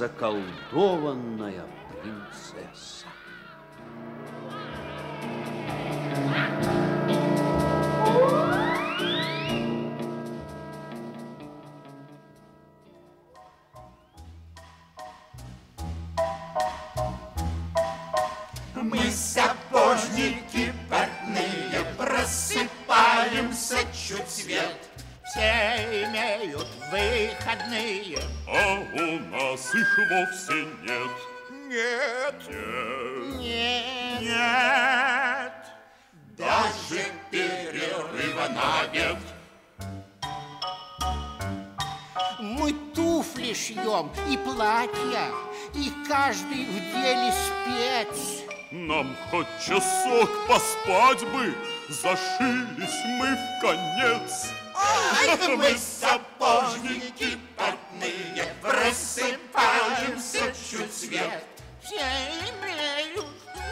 заколдованная и каждый в деле спец. Нам хоть часок поспать бы, зашились мы в конец. Ай, мы сапожники портные, просыпаемся чуть свет. Все имеют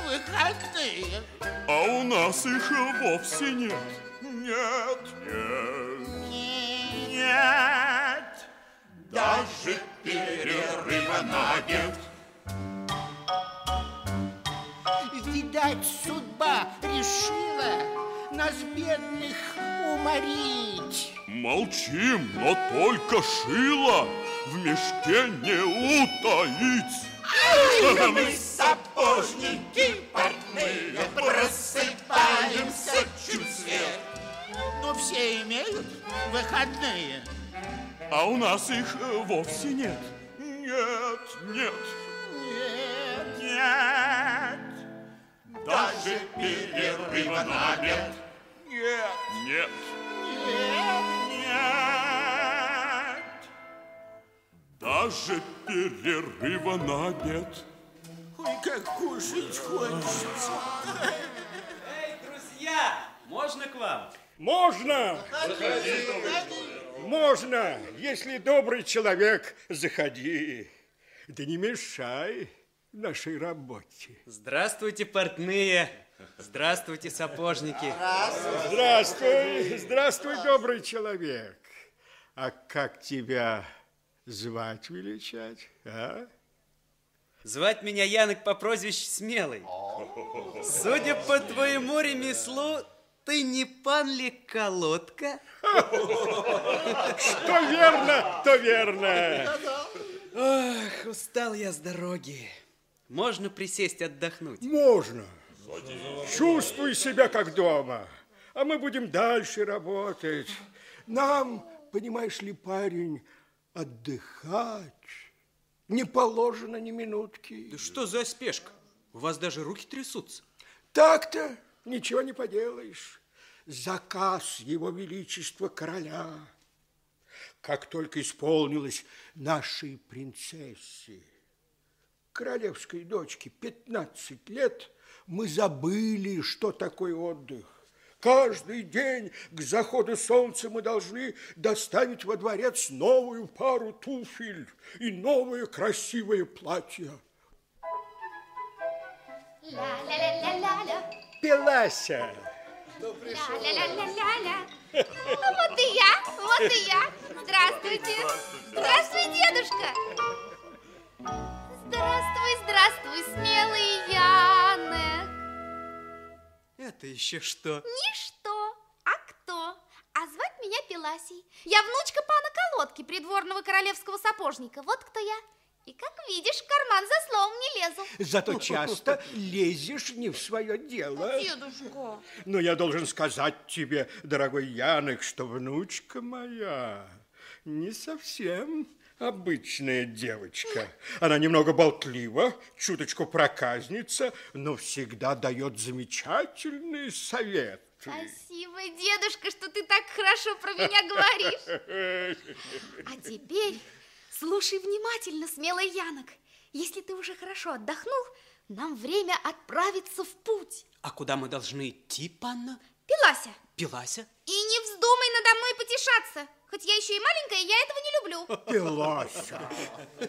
выходные. А у нас их вовсе нет. Нет. Нет. Нет, даже перерыва на обед. Видать, судьба решила нас, бедных, уморить. Молчим, но только шило в мешке не утаить. Ай, мы сапожники портные, просыпаемся чуть свет. Но все имеют выходные. А у нас их э, вовсе нет. Нет, нет. Нет, Нет. даже перерыва на обед. Нет. Нет. Нет. Нет. Даже перерыва на обед. Ой, как кушать хочется. Эй, друзья, можно к вам? Можно! Можно, если добрый человек, заходи. Да не мешай нашей работе. Здравствуйте, портные. Здравствуйте, сапожники. Здравствуй, здравствуй, добрый человек. А как тебя звать величать, а? Звать меня Янок по прозвищу Смелый. Судя по твоему ремеслу, ты не пан ли колодка? Что верно, то верно. Ах, устал я с дороги. Можно присесть отдохнуть? Можно. Чувствуй себя как дома. А мы будем дальше работать. Нам, понимаешь ли, парень, отдыхать не положено ни минутки. Да что за спешка? У вас даже руки трясутся. Так-то ничего не поделаешь. Заказ его величества короля. Как только исполнилось нашей принцессе, королевской дочке, 15 лет, мы забыли, что такое отдых. Каждый день к заходу солнца мы должны доставить во дворец новую пару туфель и новое красивое платье. Ля-ля-ля-ля-ля-ля. Пелася, Ля-ля-ля-ля-ля-ля. Ну, вот и я, вот и я. Здравствуйте. Здравствуй, дедушка. Здравствуй, здравствуй, смелый Янек. Это еще что? Ничто. А кто? А звать меня Пеласий. Я внучка пана Колодки, придворного королевского сапожника. Вот кто я. И, как видишь, карман за словом не лезу. зато часто лезешь не в свое дело. Дедушка. Но я должен сказать тебе, дорогой Янок, что внучка моя не совсем обычная девочка. Она немного болтлива, чуточку проказница, но всегда дает замечательные советы. Спасибо, дедушка, что ты так хорошо про меня говоришь. А теперь слушай внимательно, смелый Янок. Если ты уже хорошо отдохнул, нам время отправиться в путь. А куда мы должны идти, панна? Пилася, Пилася? и не вздумай надо мной потешаться. Хоть я еще и маленькая, я этого не люблю. Пелася.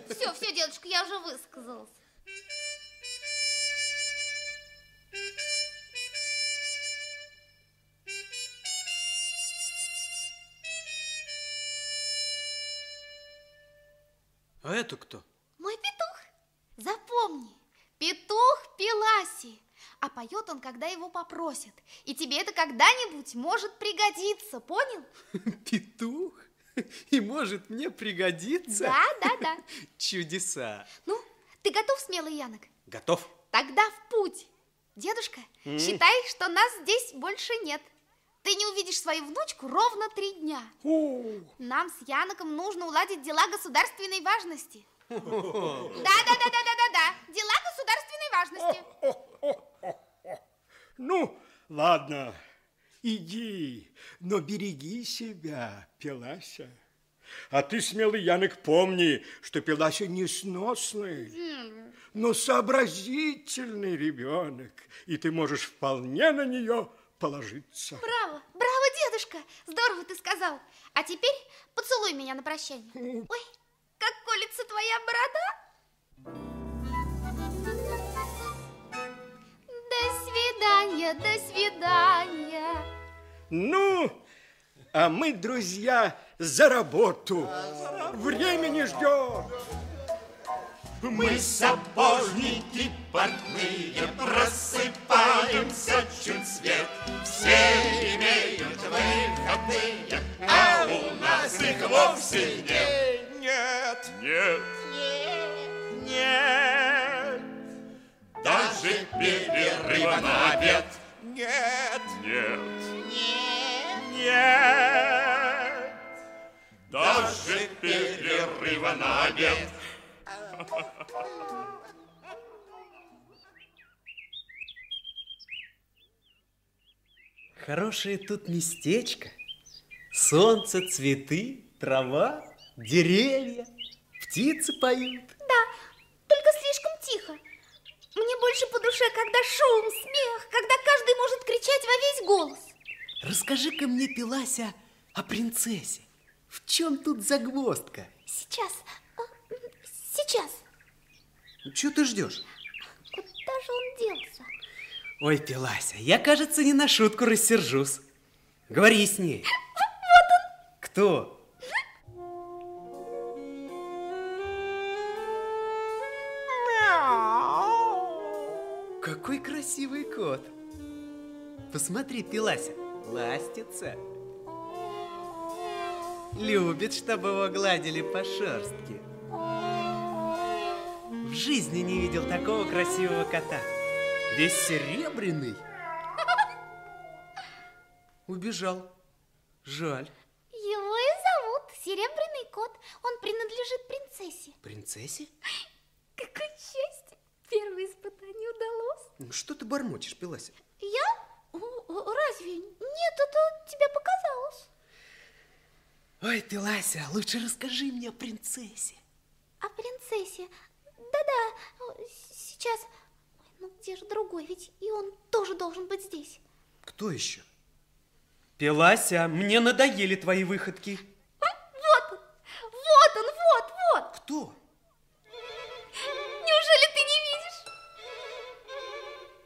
Все, все, дедушка, я уже высказалась. А это кто? Мой Помни, петух Пеласи. А поет он, когда его попросят. И тебе это когда-нибудь может пригодиться, понял? Петух? И может мне пригодиться? Да, да, да. Чудеса. Ну, ты готов, смелый Янок? Готов. Тогда в путь. Дедушка, считай, что нас здесь больше нет. Ты не увидишь свою внучку ровно три дня. Нам с Яноком нужно уладить дела государственной важности. Да, да, да, да, да, да, да. Дела государственной важности. Ну, ладно, иди, но береги себя, Пелася. А ты, смелый Янок, помни, что Пелася несносный, но сообразительный ребенок, и ты можешь вполне на нее положиться. Браво, браво, дедушка. Здорово ты сказал. А теперь поцелуй меня на прощание. Ой, как колется твоя борода. До свидания, до свидания. Ну, а мы, друзья, за работу. Времени ждет. Мы сапожники портные, просыпаемся чуть свет. Все имеют выходные, а у нас их вовсе нет. Нет, Нет, нет, даже перерыва на обед. Нет, нет, нет, даже перерыва на обед. Хорошее тут местечко. Солнце, цветы, трава, деревья, птицы поют. Да, только слишком тихо. Мне больше по душе, когда шум, смех, когда каждый может кричать во весь голос. Расскажи-ка мне, Пелася, о принцессе. В чем тут загвоздка? Сейчас, сейчас. Чего ты ждешь? Куда же он делся? Ой, Пелася, я, кажется, не на шутку рассержусь. Говори с ней. Кто? Какой красивый кот. Посмотри, Пелася, ластится. Любит, чтобы его гладили по шерстке. В жизни не видел такого красивого кота. Весь серебряный. Убежал. Жаль. Его и зовут Серебряный кот. Он принадлежит принцессе. Принцессе? Какое счастье! Первое испытание удалось. Ну, Что ты бормочешь, Пелася? Я? Разве? Нет, это тебе показалось. Ой, Пелася, лучше расскажи мне о принцессе. О принцессе. Да-да, с- сейчас. Ой, ну где же другой? Ведь и он тоже должен быть здесь. Кто еще? Пелася, мне надоели твои выходки. Вот он, вот он, вот, вот. Кто? Неужели ты не видишь?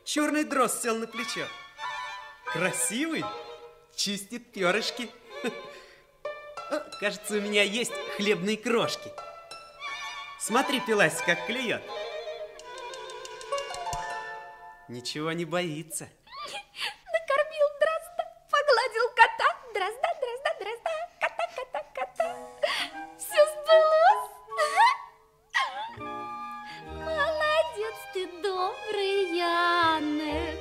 Черный дрозд сел на плечо. Красивый, чистит перышки. О, Кажется, у меня есть хлебные крошки. Смотри, Пелася, как клюет. Ничего не боится. Накормил дрозда, погладил кота. Дрозда, дрозда, дрозда, кота, кота, кота. Все сбылось. Молодец ты, добрый Янек.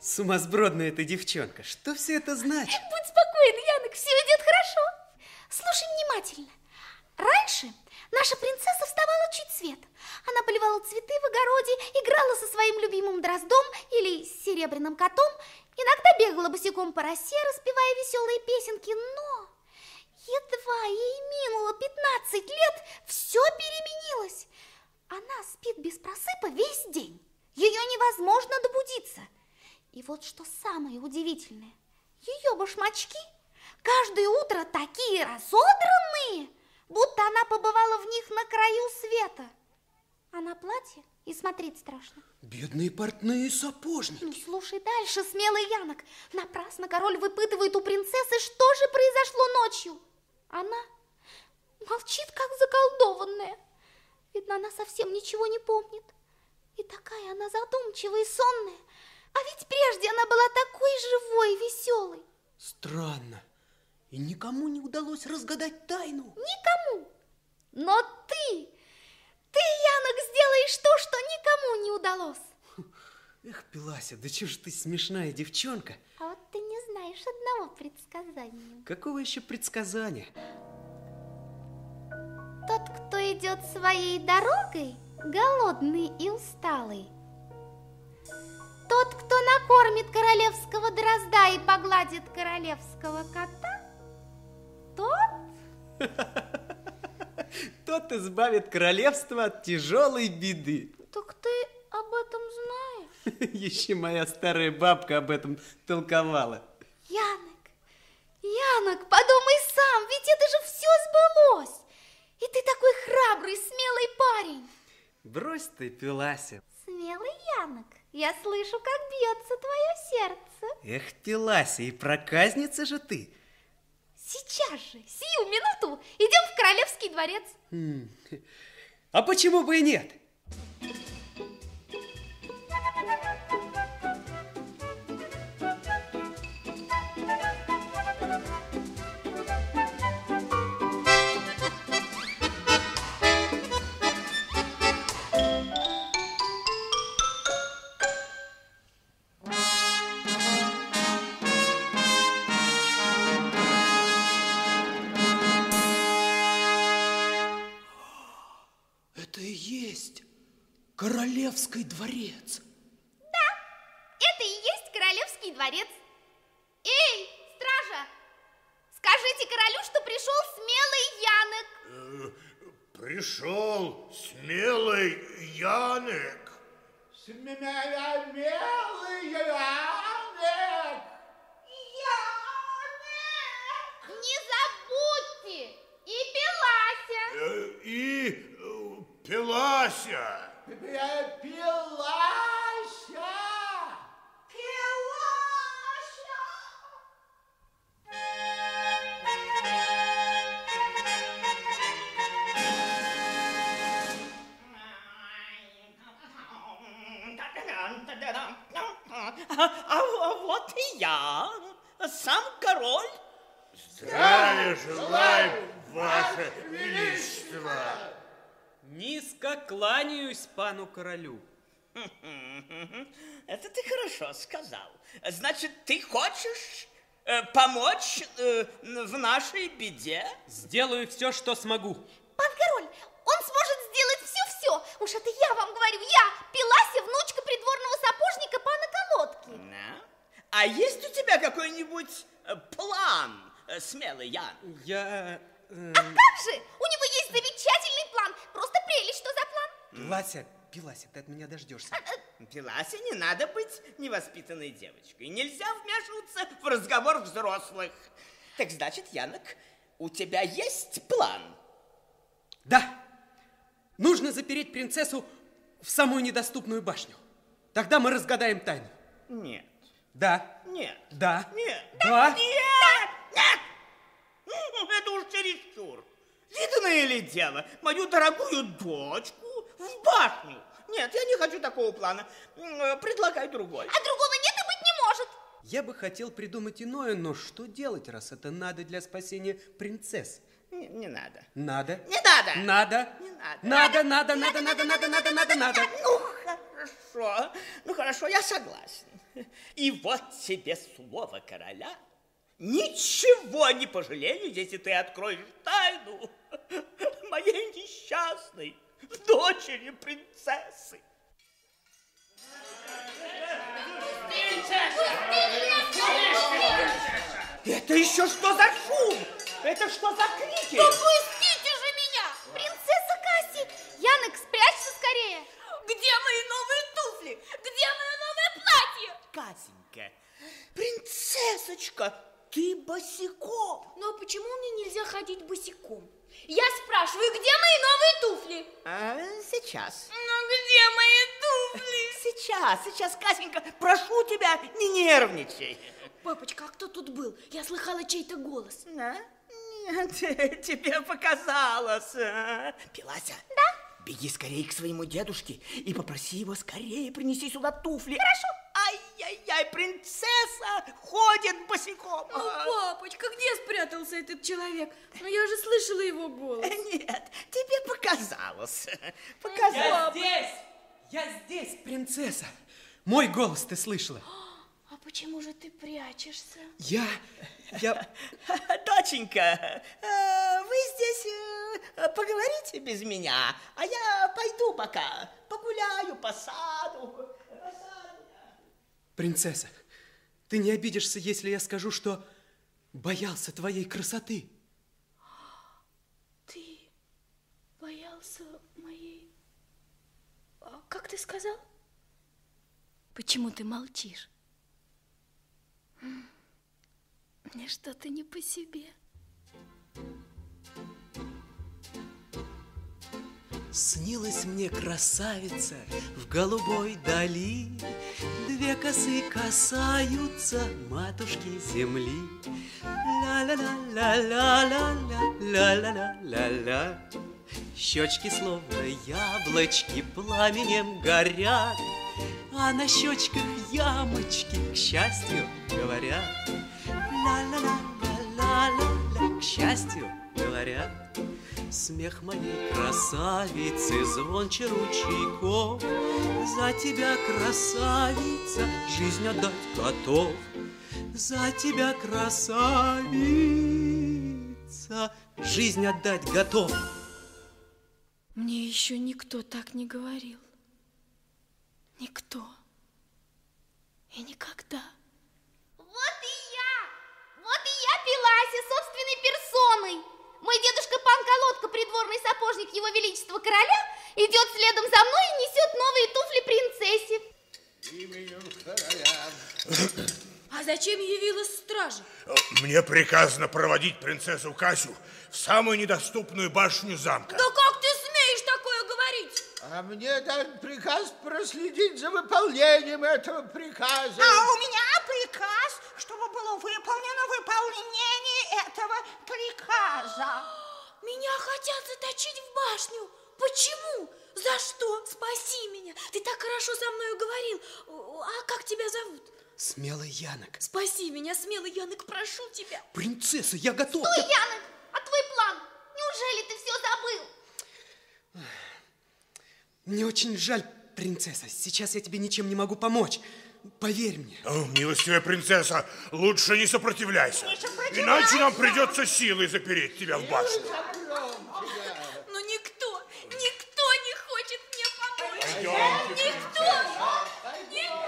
Сумасбродная эта девчонка. Что все это значит? Будь спокоен, Янок, все идет хорошо. Слушай внимательно. Раньше наша принцесса вставала чуть свет. Она поливала цветы в огороде, играла со своим любимым дроздом или серебряным котом, иногда бегала босиком по росе, распевая веселые песенки, но едва ей минуло 15 лет, все переменилось. Она спит без просыпа весь день. Ее невозможно добудиться. И вот что самое удивительное. Ее башмачки каждое утро такие разодранные, будто она побывала в них на краю света. А на платье и смотреть страшно. Бедные портные сапожники. Ну, слушай дальше, смелый Янок. Напрасно король выпытывает у принцессы, что же произошло ночью. Она молчит, как заколдованная. Видно, она совсем ничего не помнит. И такая она задумчивая и сонная. А ведь прежде она была такой живой и веселой. Странно. И никому не удалось разгадать тайну. Никому. Но ты, ты, Янок, сделаешь то, что никому не удалось. Эх, Пилася, да чего ж ты смешная девчонка? А вот ты не знаешь одного предсказания. Какого еще предсказания? Тот, кто идет своей дорогой, голодный и усталый. Тот, кто накормит королевского дрозда и погладит королевского кота, тот... Тот избавит королевство от тяжелой беды. Так ты об этом знаешь? Еще моя старая бабка об этом толковала. Янок, Янок, подумай сам, ведь это же все сбылось. И ты такой храбрый, смелый парень. Брось ты, Пилася. Смелый Янок, я слышу, как бьется твое сердце. Эх, Пилася, и проказница же ты. Сейчас же, сию минуту, идем в королевский дворец. А почему бы и нет? Королевский дворец. Это и есть королевский дворец. Эй, стража, скажите королю, что пришел смелый Янок. Пришел смелый Янек. Смелый Янек. Не забудьте, и Пелася. Э, И э, Пелася. А, а вот и я, сам король. Здравия желаем, Ваше Величество. Низко кланяюсь пану королю. Это ты хорошо сказал. Значит, ты хочешь э, помочь э, в нашей беде? Сделаю все, что смогу. Пан король, он сможет сделать все-все. Уж это я вам говорю, я, Пелася, внучка придворного сапожника пана Колодки. Да? А есть у тебя какой-нибудь э, план, смелый Ян? Я... э, А как же? У него есть замечательный план. Просто прелесть, что за план? Пилася, Пилася, ты от меня дождешься. Пеласе не надо быть невоспитанной девочкой. Нельзя вмешиваться в разговор взрослых. Так значит, Янок, у тебя есть план? Да, нужно запереть принцессу в самую недоступную башню. Тогда мы разгадаем тайну. Нет, Да, нет, да, нет. да. Нет! Нет! Ну, Это уж чересчур. Видно ли дело? Мою дорогую дочку в башню. Нет, я не хочу такого плана. Э, Предлагай другой. А другого нет и быть не может. Я бы хотел придумать иное, но что делать, раз это надо для спасения принцесс? Не, не надо. Надо. Не надо. Надо. Не надо. Надо, надо, надо, надо, надо, надо, надо, надо. Ну, хорошо. Ну, хорошо, я согласен. И вот тебе слово короля. Ничего не пожалею, если ты откроешь тайну моей несчастной дочери принцессы. Это еще что за шум? Это что за крики? Пустите же меня! Принцесса Касси! Янок, спрячься скорее! Где мои новые туфли? Где мое новое платье? Катенька, принцессочка, ты босиком. Но почему мне нельзя ходить босиком? Я спрашиваю, где мои новые туфли? А, сейчас. Ну где мои туфли? Сейчас, сейчас, Катенька, прошу тебя, не нервничай. Папочка, а кто тут был? Я слыхала чей-то голос. А? Нет, тебе показалось. а? Пилася? Да? беги скорее к своему дедушке и попроси его скорее принести сюда туфли. Хорошо? Ай-яй-яй, принцесса ходит босиком. О, папочка, где спрятался этот человек? Ну, я же слышала его голос. Нет, тебе показалось. Я Показалось. здесь! Я здесь, принцесса! Мой голос ты слышала? А почему же ты прячешься? Я... Я... Доченька, э, вы здесь э, поговорите без меня, а я пойду пока, погуляю. По саду. Принцесса, ты не обидишься, если я скажу, что боялся твоей красоты? Ты боялся моей... А как ты сказал? Почему ты молчишь? Мне что-то не по себе. Снилась мне красавица в голубой дали, Две косы касаются матушки земли. Ла-ла-ла-ла-ла-ла-ла-ла-ла-ла. Щечки словно яблочки пламенем горят, А на щечках ямочки, к счастью, говорят. Ла-ла-ла-ла-ла-ла, к счастью, говорят. Смех моей красавицы звонче ручейков За тебя, красавица, жизнь отдать готов За тебя, красавица, жизнь отдать готов Мне еще никто так не говорил. Никто. И никогда. Вот и я! Вот и я, Пеласия, собственной персоной! Мой дедушка Пан Колодка, придворный сапожник его величества короля, идет следом за мной и несет новые туфли принцессе. А зачем явилась стража? Мне приказано проводить принцессу Касю в самую недоступную башню замка. Да как ты смеешь такое говорить? А мне дан приказ проследить за выполнением этого приказа. А у меня приказ, чтобы было выполнено выполнение этого приказа. Меня хотят заточить в башню. Почему? За что? Спаси меня. Ты так хорошо со мной говорил. А как тебя зовут? Смелый Янок, Спаси меня, смелый Янок, прошу тебя. принцесса, я готов Стой, Янок, а твой план? Неужели ты все забыл? Мне очень жаль, принцесса, сейчас я тебе ничем не могу помочь Поверь мне О, милостивая принцесса, лучше не сопротивляйся. Иначе нам придется силой запереть тебя в башню. Но никто, никто не хочет мне помочь. Пойдемте, Никто! Никто!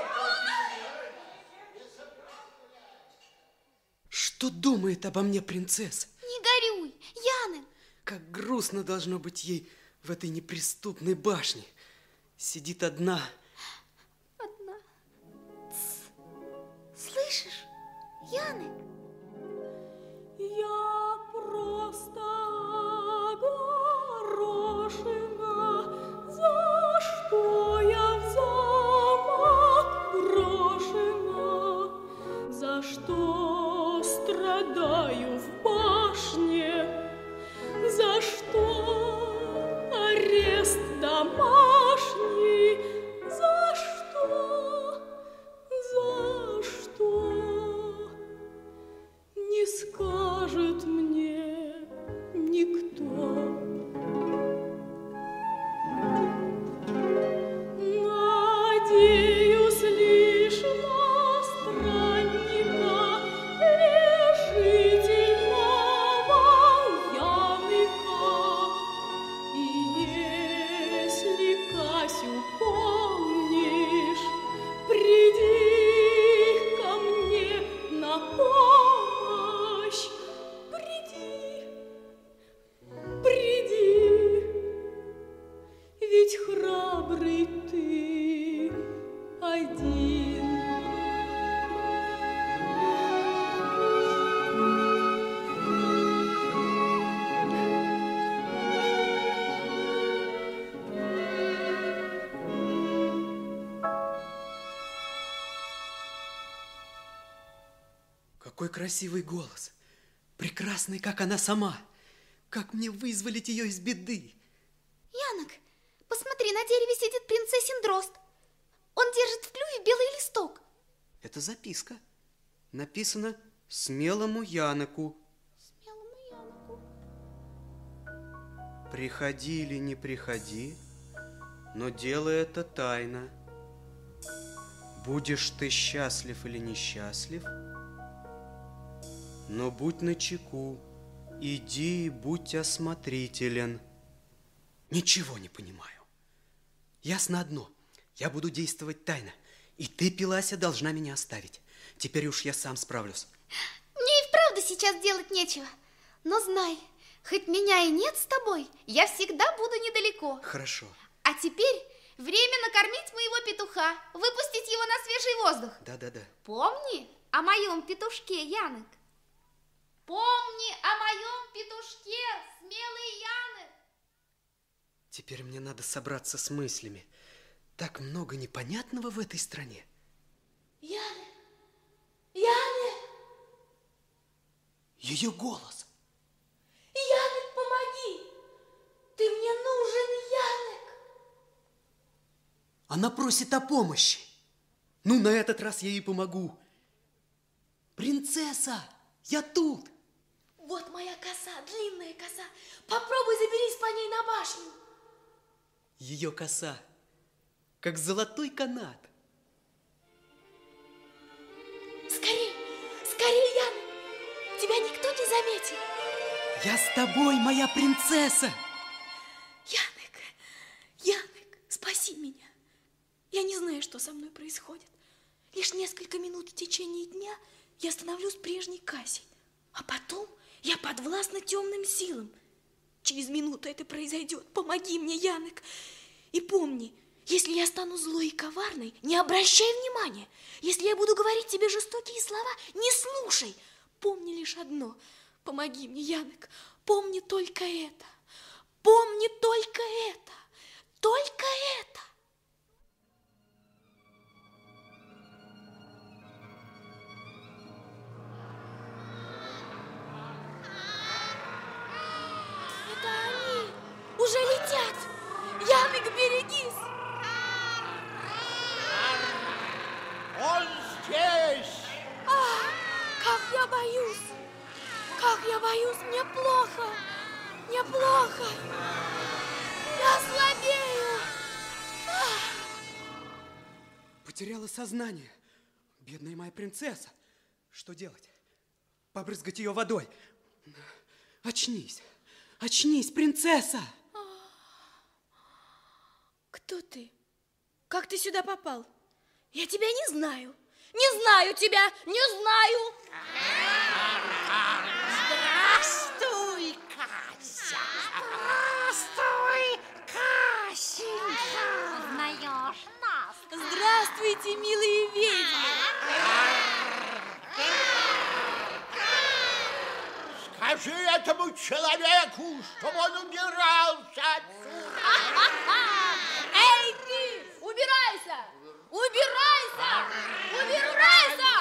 Что думает обо мне принцесса? Не горюй, Янок. Как грустно должно быть ей в этой неприступной башне. Сидит одна. Одна. Тс. Слышишь, Янок? Я просто страдаю в башне, за что арест домашний, Какой красивый голос. Прекрасный, как она сама. Как мне вызволить ее из беды? Янок, Посмотри, на дереве сидит принцессин дрозд. Он держит в клюве белый листок. Это записка. Написано смелому Янеку. Смелому Януку. Приходи или не приходи, но дело это тайна. Будешь ты счастлив или несчастлив, но будь начеку, иди и будь осмотрителен. Ничего не понимаю. Ясно одно, я буду действовать тайно, и ты, Пилася, должна меня оставить. Теперь уж я сам справлюсь. Мне и вправду сейчас делать нечего. Но знай, хоть меня и нет с тобой, я всегда буду недалеко. Хорошо. А теперь время накормить моего петуха, выпустить его на свежий воздух. Да-да-да. Помни о моем петушке, Янок. Помни о моем петушке, смелый Янок. Теперь мне надо собраться с мыслями. Так много непонятного в этой стране. Яны! Яны! Ее голос. Янек, помоги! Ты мне нужен, Янек! Она просит о помощи. Ну, на этот раз я ей помогу. Принцесса, я тут. Вот моя коса, длинная коса. Попробуй заберись по ней на башню. Ее коса, как золотой канат. Скорей, скорей, Янек! Тебя никто не заметил. Я с тобой, моя принцесса. Янек, Янек, спаси меня. Я не знаю, что со мной происходит. Лишь несколько минут в течение дня я становлюсь прежней Кассей, а потом я подвластна темным силам. Через минуту это произойдет. Помоги мне, Янек. И помни, если я стану злой и коварной, не обращай внимания. Если я буду говорить тебе жестокие слова, не слушай. Помни лишь одно. Помоги мне, Янек. Помни только это. Помни только это. Только. Это сознание. Бедная моя принцесса. Что делать? Побрызгать ее водой. Очнись. Очнись, принцесса. Кто ты? Как ты сюда попал? Я тебя не знаю. Не знаю тебя, не знаю. Здравствуй, Кася! Здравствуй, Касенька! Здравствуйте, милые ведьмы. Скажи этому человеку, чтобы он убирался отсюда. Эй, ты! Убирайся! Убирайся! Убирайся!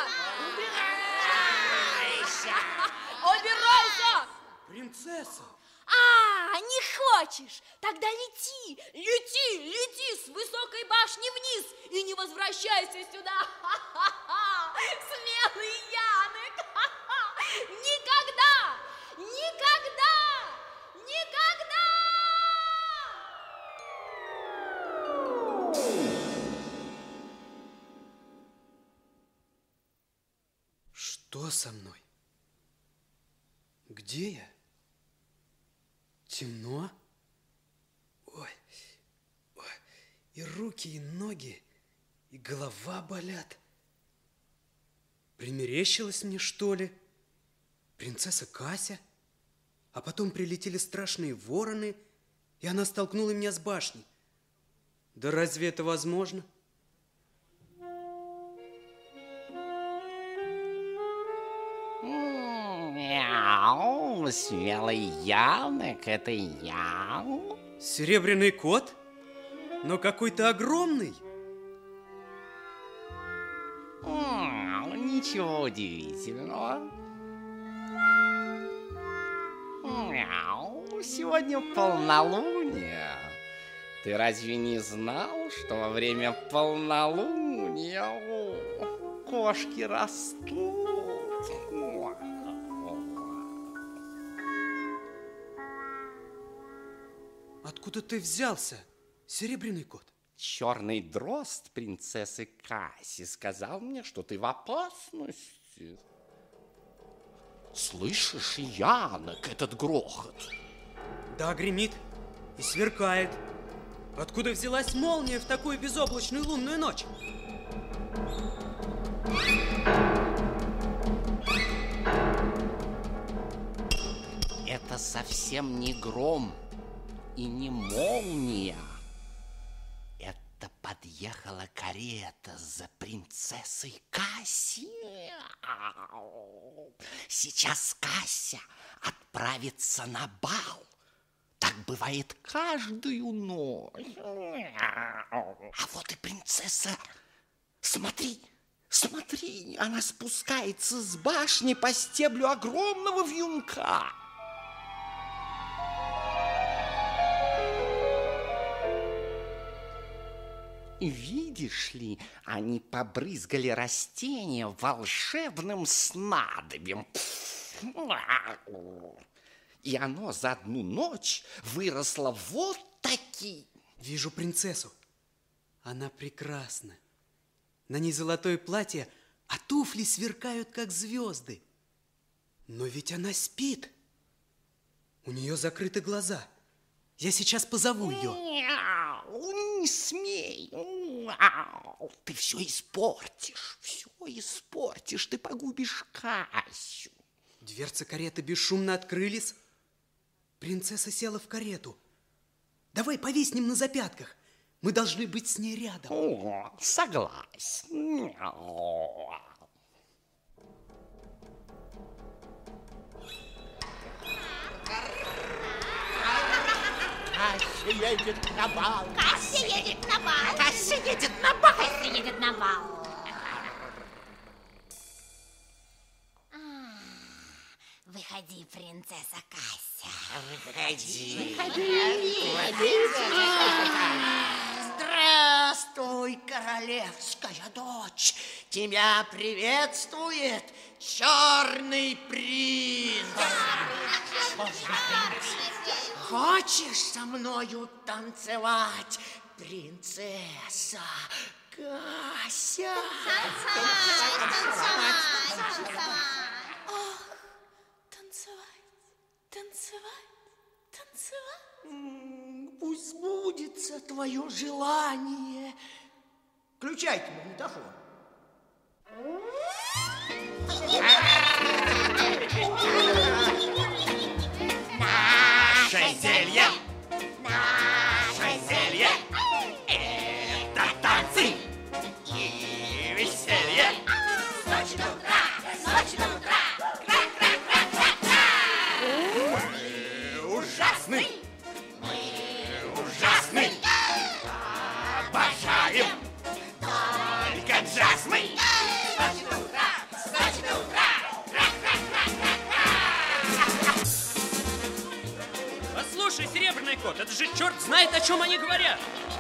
Убирайся! Принцесса. А, не хочешь? Тогда лети, лети, лети с высокой башни вниз и не возвращайся сюда. Смелый Янек. Никогда, никогда, никогда! Что со мной? Где я? Темно? Ой, ой, и руки, и ноги, и голова болят. Примерещилось мне, что ли? Принцесса Кася? А потом прилетели страшные вороны, и она столкнула меня с башней. Да разве это возможно? Смелый Янок, это я. Серебряный кот? Но какой-то огромный. М, Ничего удивительного. Мяу, сегодня полнолуние. Ты разве не знал, что во время полнолуния о, кошки растут? Откуда ты взялся, серебряный кот? Черный дрозд принцессы Касси сказал мне, что ты в опасности. Слышишь, Янок, этот грохот? Да, гремит и сверкает. Откуда взялась молния в такую безоблачную лунную ночь? Это совсем не гром и не молния. Это подъехала карета за принцессой Касси. Сейчас Кася отправится на бал. Так бывает каждую ночь. А вот и принцесса. Смотри, смотри, она спускается с башни по стеблю огромного вьюнка. Видишь ли, они побрызгали растения волшебным снадобьем. И оно за одну ночь выросло вот такие. Вижу принцессу. Она прекрасна. На ней золотое платье, а туфли сверкают, как звезды. Но ведь она спит. У нее закрыты глаза. Я сейчас позову ее. Не смей. Ты все испортишь, все испортишь. Ты погубишь Касю. Дверцы кареты бесшумно открылись. Принцесса села в карету. Давай повиснем на запятках. Мы должны быть с ней рядом. О, согласен. Кася едет на бал. Кася едет на бал. Кася едет на бал. Кася едет на бал. Выходи, принцесса Кася. Выходи. Здравствуй, королевская дочь! Тебя приветствует черный принц! Хочешь со мною танцевать, принцесса Кася? Танцевать, танцевать, танцевать. Пусть сбудется твое желание. Включайте магнитофон. Наше ужасны. Мы ужасны. Обожаем только джаз мы. С ночи до утра, с ночи до утра. Послушай, серебряный кот, это же черт знает, о чем они говорят.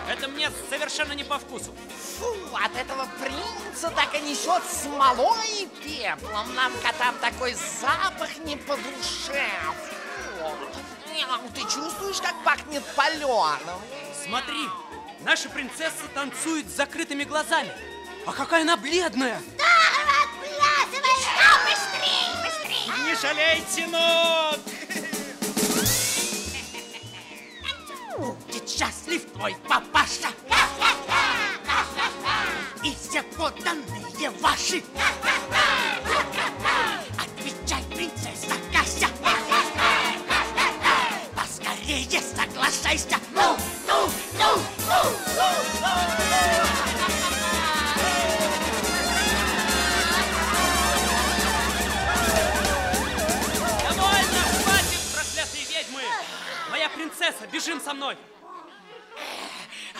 Это мне совершенно не по вкусу. Фу, от этого принца так и несет смолой и пеплом. Нам, котам, такой запах не по душе. Фу. Ты чувствуешь, как пахнет паленым? Смотри, наша принцесса танцует с закрытыми глазами. А какая она бледная! Отплясывай! А, быстрей, быстрей! Не шаляйте ног! Будет счастлив твой папаша И все подданные ваши Поскорее соглашайся Ну, ну, ну, ну, ну, ну. Довольно, хватит, проклятые ведьмы! Моя принцесса, бежим со мной!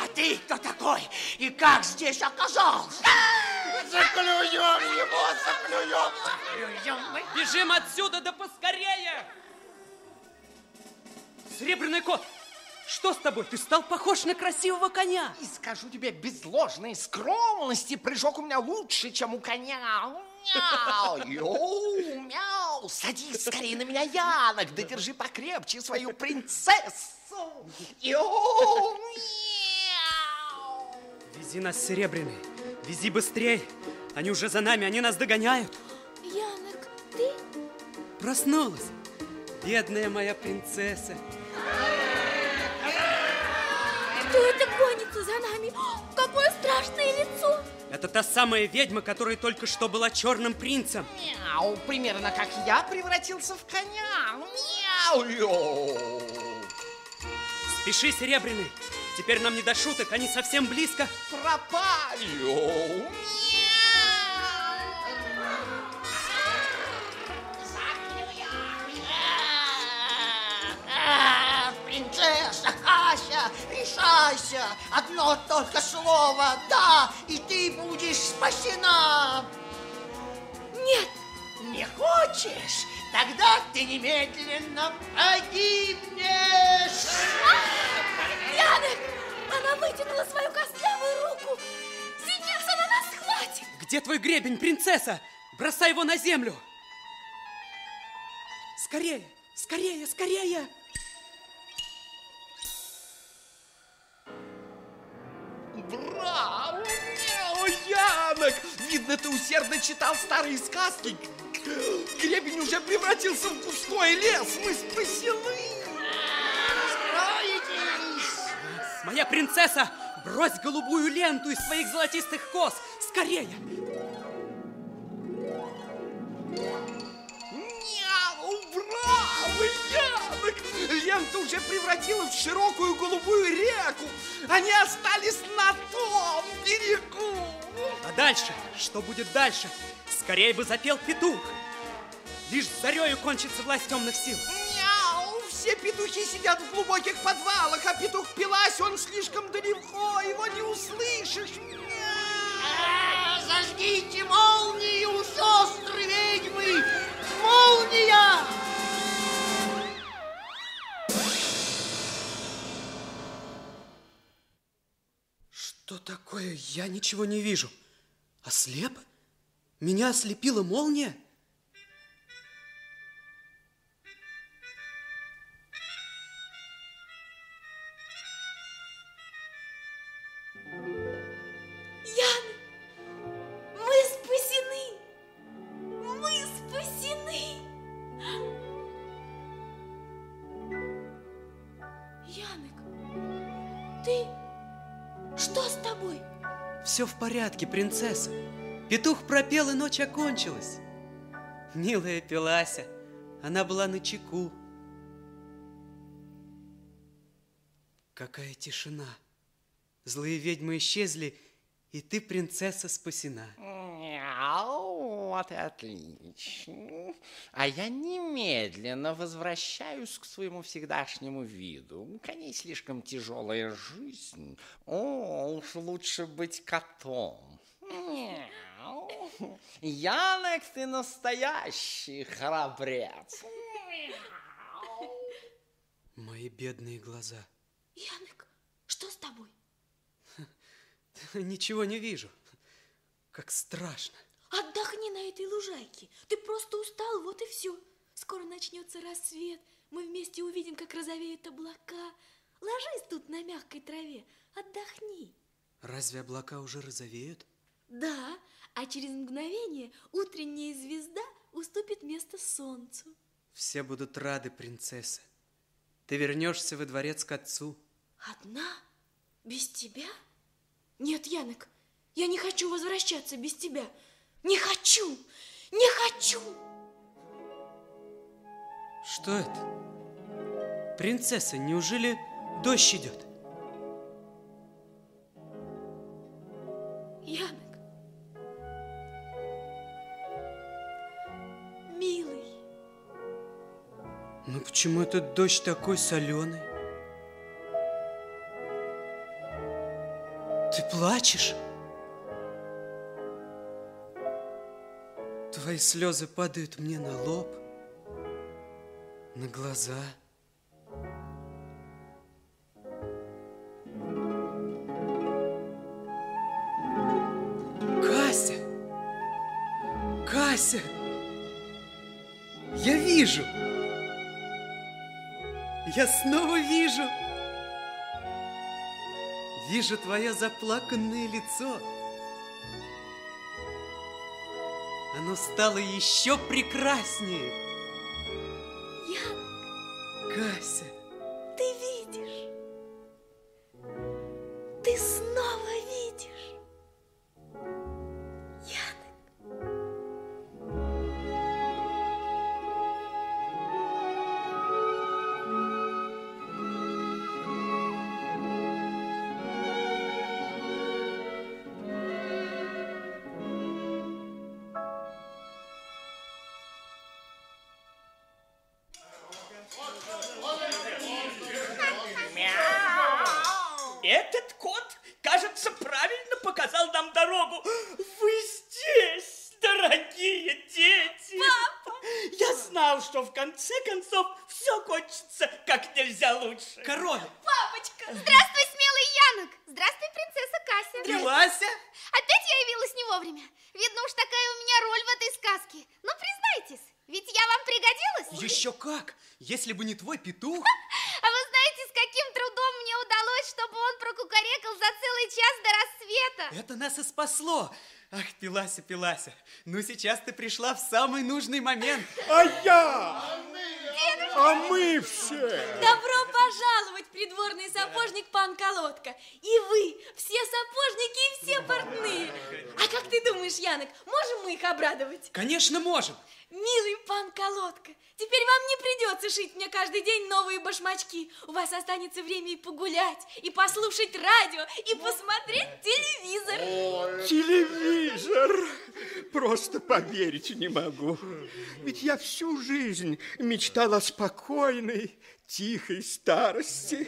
А ты кто такой? И как здесь оказался? Заклюем его, заклюем, заклюем мы. Бежим отсюда, да поскорее! Серебряный кот, Что с тобой? Ты стал похож на красивого коня. И скажу тебе без ложной скромности, прыжок у меня лучше, чем у коня. Мяу, йоу, мяу. Садись скорее на меня, Янок, да держи покрепче свою принцессу. Йоу, мяу. Вези нас, Серебряный. Вези быстрей. Они уже за нами, они нас догоняют. Янок, ты? Проснулась. Бедная моя принцесса. Кто это гонится за нами? Какое страшное лицо! Это та самая ведьма, которая только что была черным принцем. Мяу, примерно как я превратился в коня. Мяу, йоу. Спеши, Серебряный. Теперь нам не до шуток, они совсем близко. Пропали. Принцесса решайся! Одно только слово «да», и ты будешь спасена! Нет! Не хочешь? Тогда ты немедленно погибнешь! Янок! Она вытянула свою костлявую руку! Сейчас она нас схватит! Где твой гребень, принцесса? Бросай его на землю! Скорее, скорее, скорее! Усердно читал старые сказки. Гребень уже превратился в густой лес. Мы спасены! Скройтесь! Моя принцесса, брось голубую ленту из своих золотистых кос! Скорее! Лента уже превратилась в широкую голубую реку. Они остались на том берегу. Дальше? Что будет дальше? Скорее бы запел петух. Лишь с зарею кончится власть темных сил. Мяу! Все петухи сидят в глубоких подвалах, а петух пилась, он слишком далеко, его не услышишь. А, Зажгите молнию, сестры ведьмы! Молния! Что такое? Я ничего не вижу. Ослеп? Меня ослепила молния? Все в порядке, принцесса. Петух пропел, и ночь окончилась. Милая Пелася, она была на чеку. Какая тишина. Злые ведьмы исчезли, и ты, принцесса, спасена. Вот и отлично. А я немедленно возвращаюсь к своему всегдашнему виду. Коней слишком тяжелая жизнь. О, уж лучше быть котом. Мяу. Янок, ты настоящий храбрец. Мои бедные глаза. Янок, что с тобой? Ничего не вижу. Как страшно. Отдохни на этой лужайке. Ты просто устал, вот и все. Скоро начнется рассвет. Мы вместе увидим, как розовеют облака. Ложись тут на мягкой траве. Отдохни. Разве облака уже розовеют? Да, а через мгновение утренняя звезда уступит место солнцу. Все будут рады, принцесса. Ты вернешься во дворец к отцу. Одна? Без тебя? Нет, Янок, я не хочу возвращаться без тебя. Не хочу! Не хочу! Что это? Принцесса, неужели дождь идет? Янок. Милый, Ну почему этот дождь такой соленый? Ты плачешь? Твои слезы падают мне на лоб, на глаза. Кася! Кася! Я вижу! Я снова вижу! Вижу твое заплаканное лицо. Оно стало еще прекраснее. Янок, Кася, прокукарекал за целый час до рассвета? Это нас и спасло. Ах, Пилася, Пилася, ну сейчас ты пришла в самый нужный момент. А я? А мы все. Добро пожаловать, придворный сапожник пан Колодка. И вы, все сапожники и все портные. А как ты думаешь, Янок, можем мы их обрадовать? Конечно, можем. Милый пан Колодка, теперь вам не придется шить мне каждый день новые башмачки. У вас останется время и погулять, и послушать радио, и посмотреть телевизор. Телевизор. Просто поверить не могу. Ведь я всю жизнь мечтал о спокойной, тихой старости.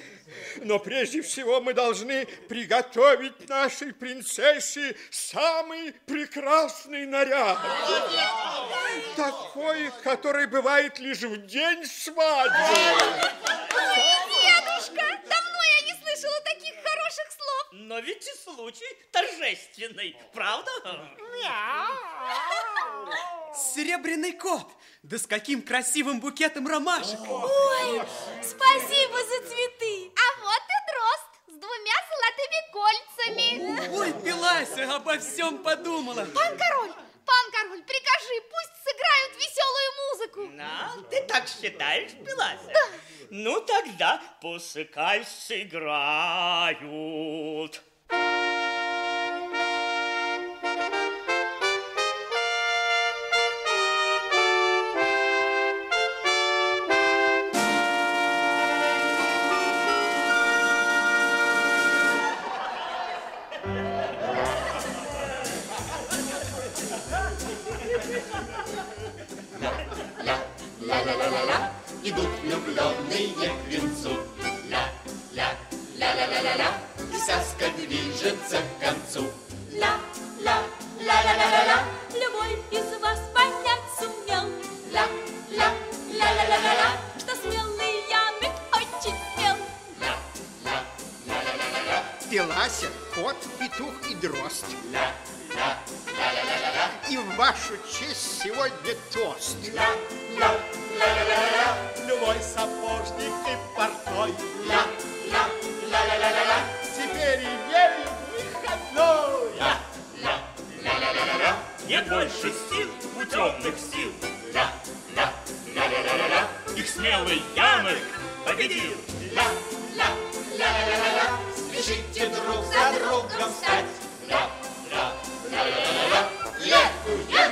Но прежде всего мы должны приготовить нашей принцессе самый прекрасный наряд. Такой, который бывает лишь в день свадьбы. Дедушка, давно я не слышала таких хороших слов. Но ведь и случай торжественный, правда? Серебряный кот. Да с каким красивым букетом ромашек. Ой, спасибо за цветы. А вот и дрозд с двумя золотыми кольцами. Ой, Пилася, обо всем подумала. Пан король, пан король, прикажи, пусть сыграют веселую музыку. А, ты так считаешь, Пилася? Ну тогда пускай сыграют. Нет больше сил у темных сил. Ля, ля, ля, ля, ля, ля, ля. Их смелый Янок победил. Ля, ля, ля, ля, ля, ля, ля. Спешите друг за другом стать. Ля, ля, ля, ля, ля, ля, ля. Летуем!